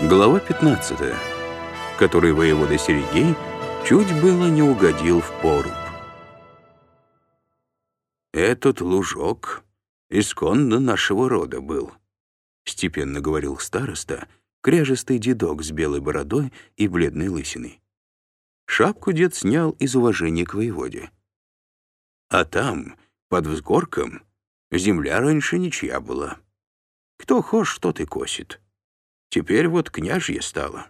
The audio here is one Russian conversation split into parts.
Глава 15, которой воевода Сергей чуть было не угодил в поруб. «Этот лужок исконно нашего рода был», — степенно говорил староста, кряжестый дедок с белой бородой и бледной лысиной. Шапку дед снял из уважения к воеводе. А там, под взгорком, земля раньше ничья была. Кто хошь, тот и косит. Теперь вот княжье стало.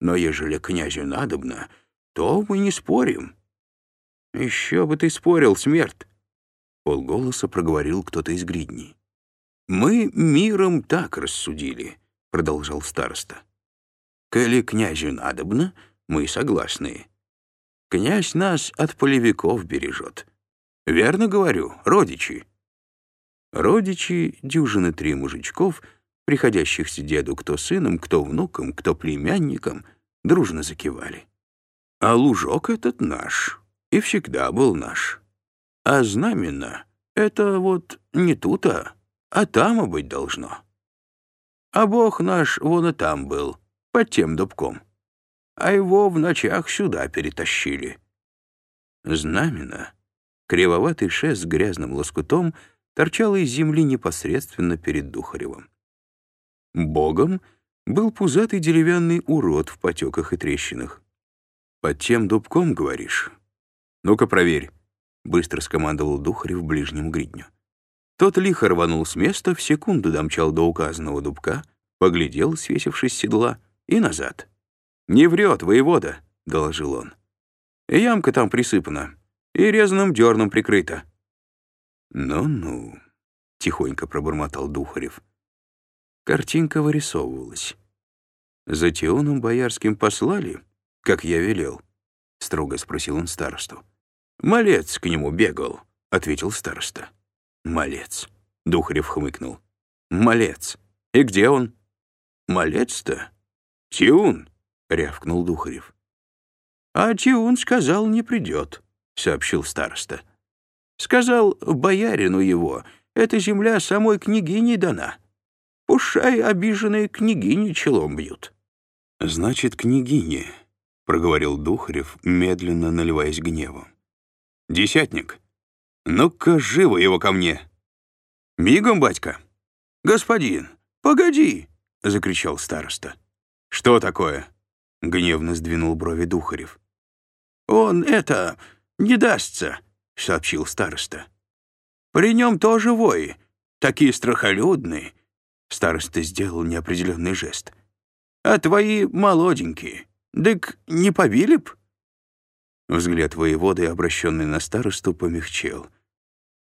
Но ежели князю надобно, то мы не спорим. Еще бы ты спорил, смерть! Полголоса проговорил кто-то из гридней. «Мы миром так рассудили», — продолжал староста. «Коли князю надобно, мы согласны. Князь нас от полевиков бережет. Верно говорю, родичи». Родичи, дюжины три мужичков — приходящихся деду кто сыном, кто внуком, кто племянником, дружно закивали. А лужок этот наш, и всегда был наш. А знаменно — это вот не тут, а, а там быть должно. А бог наш вон и там был, под тем дубком. А его в ночах сюда перетащили. Знаменно, кривоватый шест с грязным лоскутом, торчало из земли непосредственно перед Духаревым. Богом был пузатый деревянный урод в потеках и трещинах. «Под тем дубком, говоришь? Ну-ка, проверь», — быстро скомандовал Духарев ближнему гридню. Тот лихо рванул с места, в секунду домчал до указанного дубка, поглядел, свесившись с седла, и назад. «Не врет, воевода», — доложил он. «Ямка там присыпана, и резаным дерном прикрыта». «Ну-ну», — тихонько пробормотал Духарев. Картинка вырисовывалась. «За Теоном Боярским послали, как я велел?» — строго спросил он старосту. «Малец к нему бегал», — ответил староста. «Малец», — Духарев хмыкнул. «Малец. И где он?» «Малец-то?» «Тиун», — рявкнул Духарев. «А Тиун сказал, не придет», — сообщил староста. «Сказал боярину его, эта земля самой княгине дана». Пушай обиженные княгини челом бьют. — Значит, княгини, — проговорил Духарев, медленно наливаясь гневом. — Десятник, ну-ка, живо его ко мне. — Мигом, батька. — Господин, погоди, — закричал староста. — Что такое? — гневно сдвинул брови Духарев. — Он это не дастся, — сообщил староста. — При нем тоже вои, такие страхолюдные, Староста сделал неопределенный жест. «А твои молоденькие, дык не побили б?» Взгляд воеводы, обращенный на старосту, помягчел.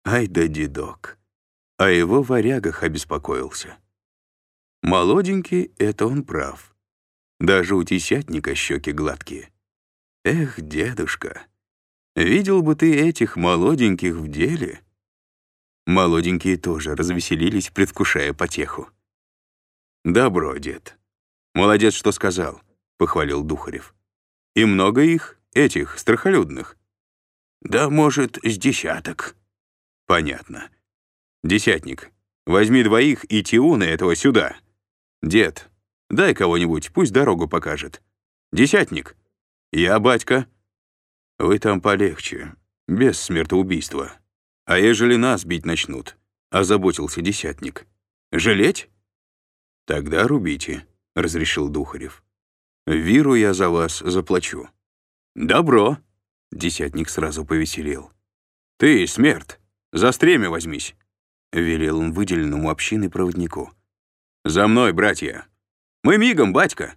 «Ай да дедок!» О его варягах обеспокоился. Молоденький — это он прав. Даже у тесятника щеки гладкие. Эх, дедушка, видел бы ты этих молоденьких в деле. Молоденькие тоже развеселились, предвкушая потеху. «Добро, дед. Молодец, что сказал», — похвалил Духарев. «И много их, этих, страхолюдных?» «Да, может, с десяток». «Понятно. Десятник, возьми двоих и Тиуна этого сюда. Дед, дай кого-нибудь, пусть дорогу покажет. Десятник, я батька. Вы там полегче, без смертоубийства. А ежели нас бить начнут?» — озаботился десятник. «Жалеть?» «Тогда рубите», — разрешил Духарев. «Виру я за вас заплачу». «Добро», — десятник сразу повеселел. «Ты, смерть, за стремя возьмись», — велел он выделенному общины проводнику. «За мной, братья! Мы мигом, батька!»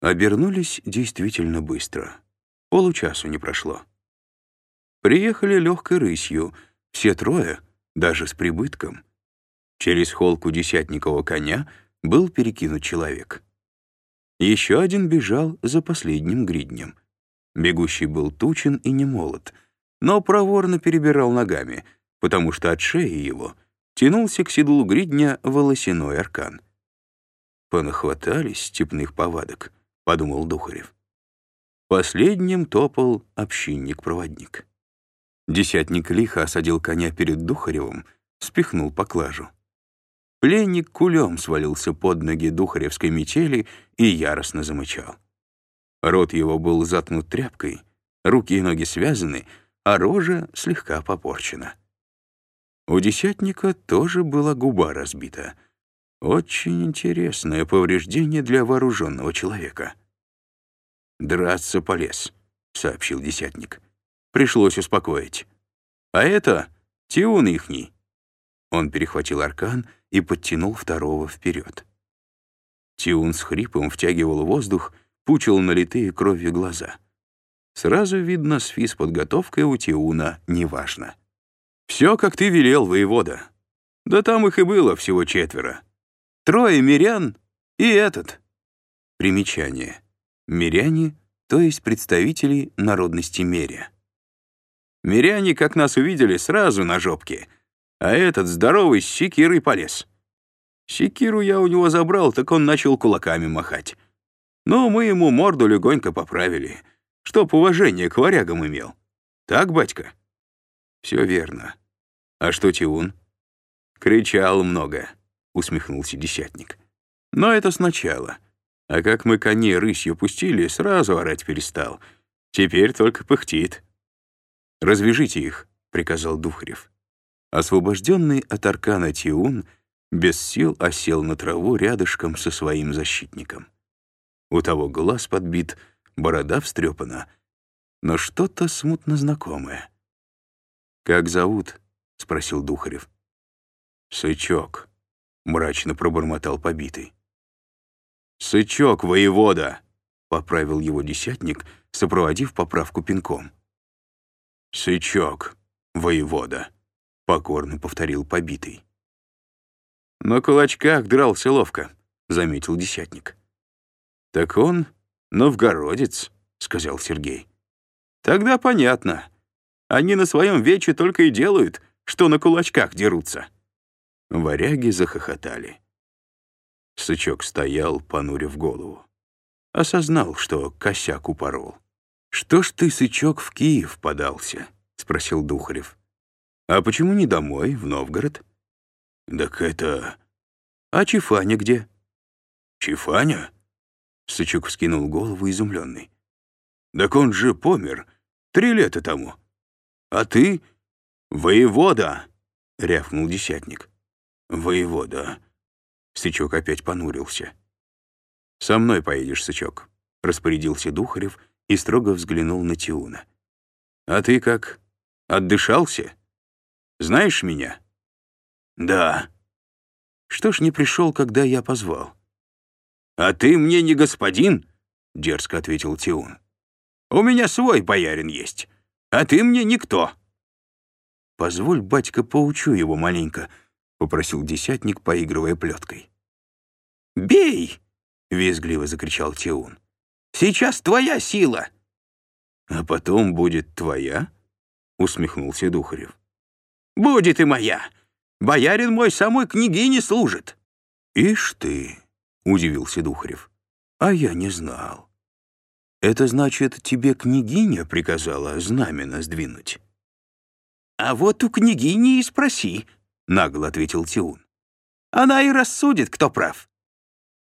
Обернулись действительно быстро. Получасу не прошло. Приехали легкой рысью, все трое, даже с прибытком — Через холку десятникового коня был перекинут человек. Еще один бежал за последним гриднем. Бегущий был тучен и не молод, но проворно перебирал ногами, потому что от шеи его тянулся к седлу гридня волосяной аркан. «Понахватались степных повадок», — подумал Духарев. Последним топал общинник-проводник. Десятник лихо осадил коня перед Духаревым, спихнул поклажу. Пленник кулем свалился под ноги духаревской метели и яростно замычал. Рот его был заткнут тряпкой, руки и ноги связаны, а рожа слегка попорчена. У десятника тоже была губа разбита. Очень интересное повреждение для вооруженного человека. «Драться полез», — сообщил десятник. Пришлось успокоить. «А это Тиун ихний». Он перехватил аркан и подтянул второго вперед. Тиун с хрипом втягивал воздух, пучил налитые кровью глаза. Сразу видно, с физподготовкой у Тиуна неважно. «Все, как ты велел, воевода. Да там их и было всего четверо. Трое мирян и этот». Примечание. Миряне, то есть представители народности Меря. Миряне, как нас увидели, сразу на жопке, а этот здоровый с секирой полез. Секиру я у него забрал, так он начал кулаками махать. Но мы ему морду легонько поправили, чтоб уважение к варягам имел. Так, батька? Все верно. А что Тиун? Кричал много, усмехнулся десятник. Но это сначала. А как мы коней рысью пустили, сразу орать перестал. Теперь только пыхтит. «Развяжите их», — приказал Духарев. Освобожденный от аркана Тиун без сил осел на траву рядышком со своим защитником. У того глаз подбит, борода встрепана, но что-то смутно знакомое. «Как зовут?» — спросил Духарев. «Сычок», — мрачно пробормотал побитый. «Сычок, воевода!» — поправил его десятник, сопроводив поправку пинком. «Сычок, воевода», — покорно повторил побитый. «На кулачках дрался ловко», — заметил десятник. «Так он новгородец», — сказал Сергей. «Тогда понятно. Они на своем вече только и делают, что на кулачках дерутся». Варяги захохотали. Сычок стоял, понурив голову. Осознал, что косяк упорол. «Что ж ты, Сычок, в Киев подался?» — спросил Духарев. «А почему не домой, в Новгород?» «Так это...» «А Чифаня где?» «Чифаня?» Сычок вскинул голову, изумленный. «Так он же помер три лета тому. А ты — воевода!» — рявкнул десятник. «Воевода!» Сычок опять понурился. «Со мной поедешь, Сычок», — распорядился Духарев и строго взглянул на Тиуна. «А ты как? Отдышался? Знаешь меня?» «Да». «Что ж не пришел, когда я позвал?» «А ты мне не господин?» — дерзко ответил Тиун. «У меня свой боярин есть, а ты мне никто». «Позволь, батька, поучу его маленько», — попросил десятник, поигрывая плеткой. «Бей!» — визгливо закричал Тиун. Сейчас твоя сила!» «А потом будет твоя?» — усмехнулся Духарев. «Будет и моя. Боярин мой самой княгине служит». «Ишь ты!» — удивился Духарев. «А я не знал. Это значит, тебе княгиня приказала знамена сдвинуть?» «А вот у княгини и спроси», — нагло ответил Тиун. «Она и рассудит, кто прав.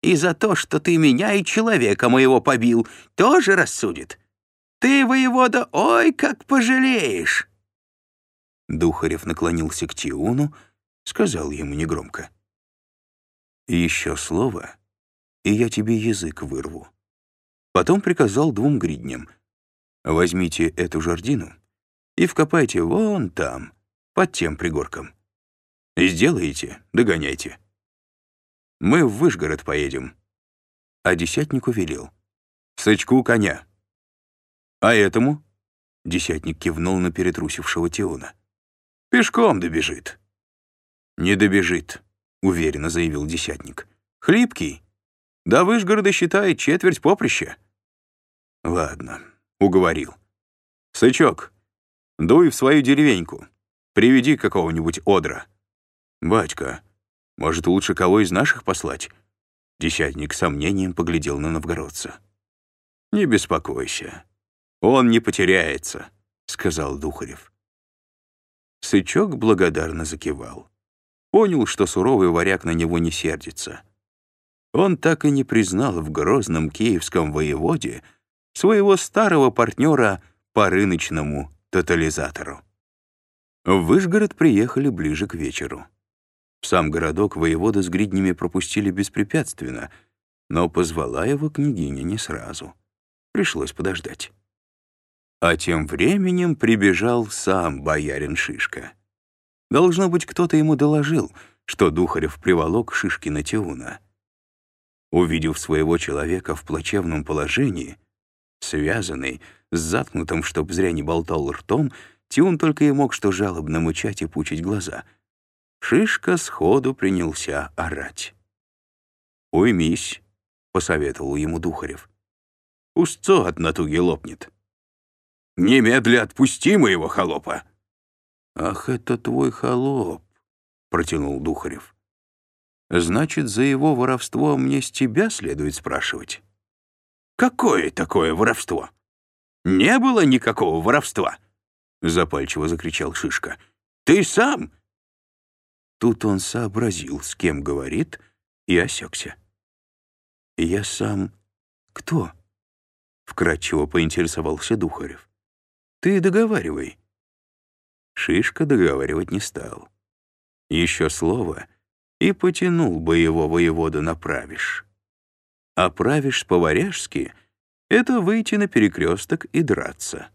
И за то, что ты меня и человека моего побил, тоже рассудит. Ты, воевода, ой, как пожалеешь!» Духарев наклонился к Тиуну, сказал ему негромко. «Еще слово, и я тебе язык вырву». Потом приказал двум гридням. «Возьмите эту жердину и вкопайте вон там, под тем пригорком. Сделаете — догоняйте». Мы в Выжгород поедем». А десятнику велел. «Сычку коня». «А этому?» — десятник кивнул на перетрусившего Теона. «Пешком добежит». «Не добежит», — уверенно заявил десятник. «Хлипкий. До Выжгорода, считай, четверть поприща». «Ладно», — уговорил. «Сычок, дуй в свою деревеньку. Приведи какого-нибудь одра». «Батька, может, лучше кого из наших послать?» Десятник с сомнением поглядел на новгородца. «Не беспокойся. Он не потеряется», — сказал Духарев. Сычок благодарно закивал. понял, что суровый варяг на него не сердится. Он так и не признал в грозном киевском воеводе своего старого партнера по рыночному тотализатору. В Выжгород приехали ближе к вечеру. В сам городок воевода с гриднями пропустили беспрепятственно, но позвала его княгиня не сразу. Пришлось подождать. А тем временем прибежал сам боярин Шишка. Должно быть, кто-то ему доложил, что Духарев приволок Шишкина Тиуна. Увидев своего человека в плачевном положении, связанный, с заткнутым, чтоб зря не болтал ртом, Тиун только и мог что жалобно мычать и пучить глаза. Шишка сходу принялся орать. «Уймись», — посоветовал ему Духарев. «Устцо от натуги лопнет». «Немедля отпусти моего холопа!» «Ах, это твой холоп», — протянул Духарев. «Значит, за его воровство мне с тебя следует спрашивать?» «Какое такое воровство? Не было никакого воровства!» — запальчиво закричал Шишка. «Ты сам!» Тут он сообразил, с кем говорит, и осекся. «Я сам кто?» — вкратчиво поинтересовался Духарев. «Ты договаривай». Шишка договаривать не стал. Еще слово, и потянул бы его воевода на правиш. А правиш по-варяжски — это выйти на перекресток и драться.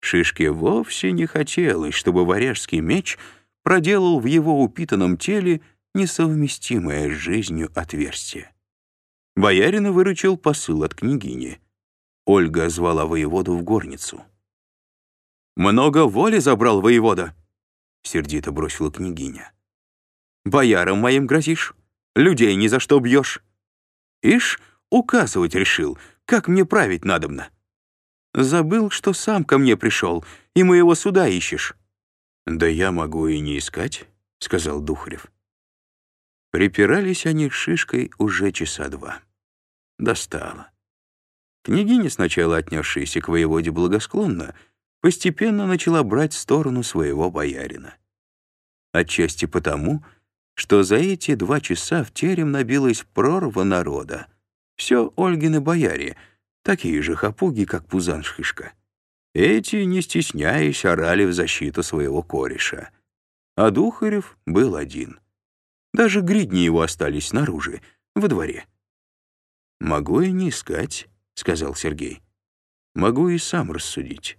Шишке вовсе не хотелось, чтобы варяжский меч проделал в его упитанном теле несовместимое с жизнью отверстие. Боярина выручил посыл от княгини. Ольга звала воеводу в горницу. «Много воли забрал воевода», — сердито бросила княгиня. «Боярам моим грозишь, людей ни за что бьешь. Ишь, указывать решил, как мне править надобно. Забыл, что сам ко мне пришел, и моего суда ищешь». «Да я могу и не искать», — сказал Духарев. Припирались они Шишкой уже часа два. Достало. Княгиня, сначала отнесшаяся к воеводе благосклонно, постепенно начала брать сторону своего боярина. Отчасти потому, что за эти два часа в терем набилась прорва народа. Все Ольгины бояре — такие же хапуги, как Пузан-Шишка. Эти, не стесняясь, орали в защиту своего кореша. А Духарев был один. Даже гридни его остались снаружи, во дворе. «Могу и не искать», — сказал Сергей. «Могу и сам рассудить.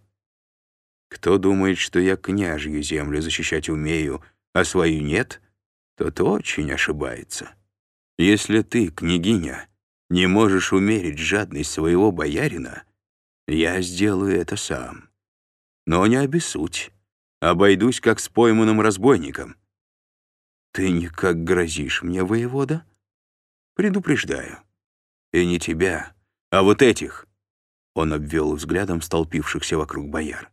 Кто думает, что я княжью землю защищать умею, а свою нет, тот очень ошибается. Если ты, княгиня, не можешь умерить жадность своего боярина, я сделаю это сам. Но не обессудь. Обойдусь, как с пойманным разбойником. Ты никак грозишь мне, воевода? Предупреждаю. И не тебя, а вот этих. Он обвел взглядом столпившихся вокруг бояр.